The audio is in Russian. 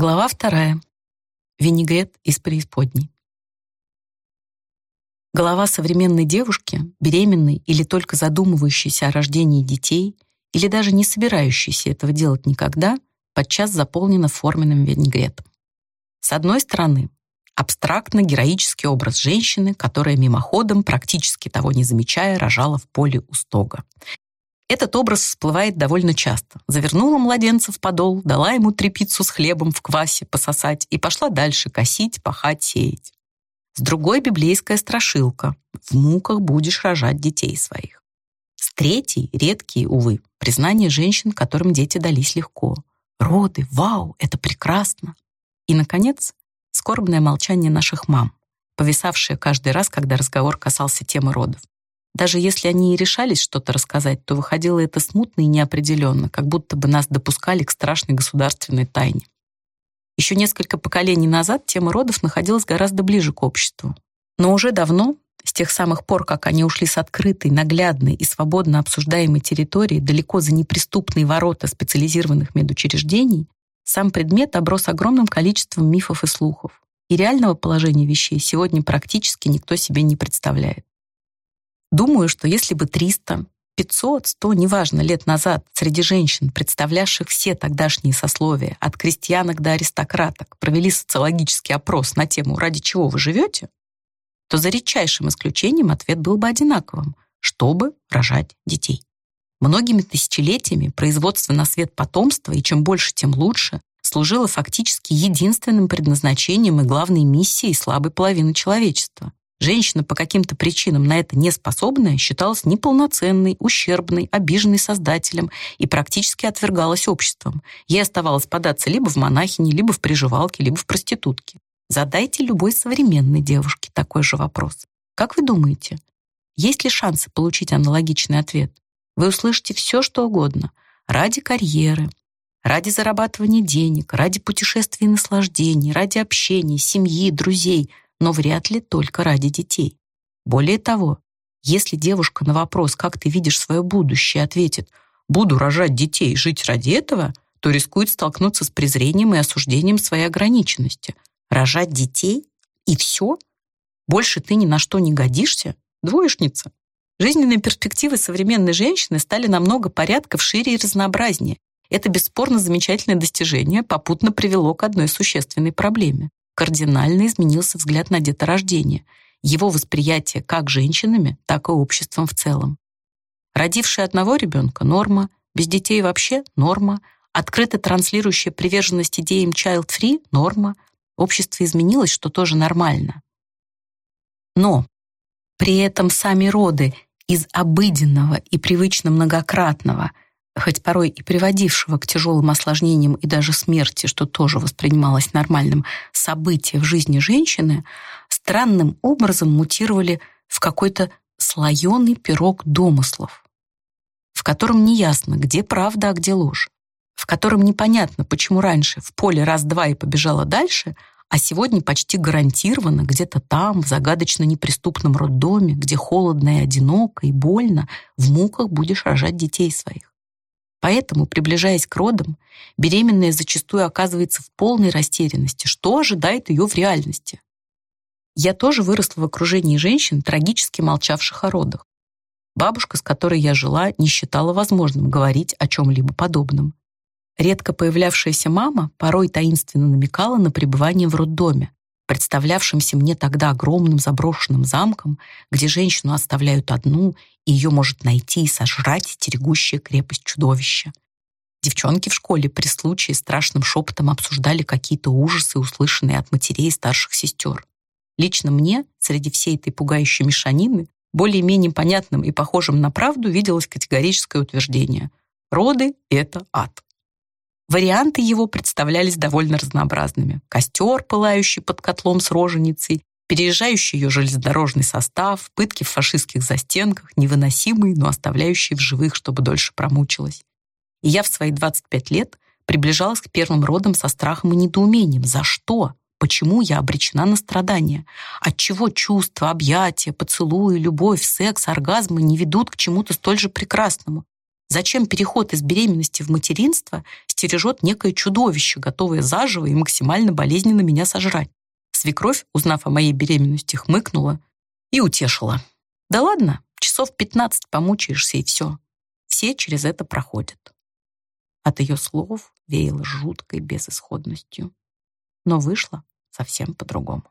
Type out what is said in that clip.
Глава вторая. Винегрет из преисподней. Голова современной девушки, беременной или только задумывающейся о рождении детей, или даже не собирающейся этого делать никогда, подчас заполнена форменным винегретом. С одной стороны, абстрактно-героический образ женщины, которая мимоходом, практически того не замечая, рожала в поле у стога. Этот образ всплывает довольно часто. Завернула младенца в подол, дала ему трепицу с хлебом в квасе пососать и пошла дальше косить, пахать, сеять. С другой библейская страшилка. В муках будешь рожать детей своих. С третьей редкие, увы, признания женщин, которым дети дались легко. Роды, вау, это прекрасно. И, наконец, скорбное молчание наших мам, повисавшее каждый раз, когда разговор касался темы родов. Даже если они и решались что-то рассказать, то выходило это смутно и неопределенно, как будто бы нас допускали к страшной государственной тайне. Еще несколько поколений назад тема родов находилась гораздо ближе к обществу. Но уже давно, с тех самых пор, как они ушли с открытой, наглядной и свободно обсуждаемой территории далеко за неприступные ворота специализированных медучреждений, сам предмет оброс огромным количеством мифов и слухов. И реального положения вещей сегодня практически никто себе не представляет. Думаю, что если бы 300, 500, 100, неважно, лет назад среди женщин, представлявших все тогдашние сословия, от крестьянок до аристократок, провели социологический опрос на тему «Ради чего вы живете?», то за редчайшим исключением ответ был бы одинаковым – чтобы рожать детей. Многими тысячелетиями производство на свет потомства, и чем больше, тем лучше, служило фактически единственным предназначением и главной миссией слабой половины человечества. Женщина по каким-то причинам на это не способная считалась неполноценной, ущербной, обиженной создателем и практически отвергалась обществом. Ей оставалось податься либо в монахини, либо в приживалке, либо в проститутке. Задайте любой современной девушке такой же вопрос. Как вы думаете, есть ли шансы получить аналогичный ответ? Вы услышите все, что угодно. Ради карьеры, ради зарабатывания денег, ради путешествий и наслаждений, ради общения, семьи, друзей – но вряд ли только ради детей. Более того, если девушка на вопрос «Как ты видишь свое будущее?» ответит «Буду рожать детей и жить ради этого», то рискует столкнуться с презрением и осуждением своей ограниченности. Рожать детей? И все? Больше ты ни на что не годишься? Двоечница. Жизненные перспективы современной женщины стали намного порядков шире и разнообразнее. Это бесспорно замечательное достижение попутно привело к одной существенной проблеме кардинально изменился взгляд на деторождение, его восприятие как женщинами, так и обществом в целом. Родившая одного ребенка – норма, без детей вообще – норма, открыто транслирующая приверженность идеям child-free – норма, общество изменилось, что тоже нормально. Но при этом сами роды из обыденного и привычно многократного – хоть порой и приводившего к тяжелым осложнениям и даже смерти, что тоже воспринималось нормальным, события в жизни женщины, странным образом мутировали в какой-то слоеный пирог домыслов, в котором неясно, где правда, а где ложь, в котором непонятно, почему раньше в поле раз-два и побежала дальше, а сегодня почти гарантированно где-то там, в загадочно неприступном роддоме, где холодно и одиноко и больно, в муках будешь рожать детей своих. Поэтому, приближаясь к родам, беременная зачастую оказывается в полной растерянности, что ожидает ее в реальности. Я тоже выросла в окружении женщин, трагически молчавших о родах. Бабушка, с которой я жила, не считала возможным говорить о чем-либо подобном. Редко появлявшаяся мама порой таинственно намекала на пребывание в роддоме, представлявшимся мне тогда огромным заброшенным замком, где женщину оставляют одну, и ее может найти и сожрать стерегущая крепость чудовища. Девчонки в школе при случае страшным шепотом обсуждали какие-то ужасы, услышанные от матерей и старших сестер. Лично мне, среди всей этой пугающей мешанины, более-менее понятным и похожим на правду виделось категорическое утверждение «Роды — это ад». Варианты его представлялись довольно разнообразными. Костер, пылающий под котлом с роженицей, переезжающий ее железнодорожный состав, пытки в фашистских застенках, невыносимые, но оставляющие в живых, чтобы дольше промучилась. И я в свои 25 лет приближалась к первым родам со страхом и недоумением. За что? Почему я обречена на страдания? Отчего чувства, объятия, поцелуи, любовь, секс, оргазмы не ведут к чему-то столь же прекрасному? Зачем переход из беременности в материнство стережет некое чудовище, готовое заживо и максимально болезненно меня сожрать? Свекровь, узнав о моей беременности, хмыкнула и утешила. Да ладно, часов 15 помучаешься и все. Все через это проходят. От ее слов веяло жуткой безысходностью. Но вышло совсем по-другому.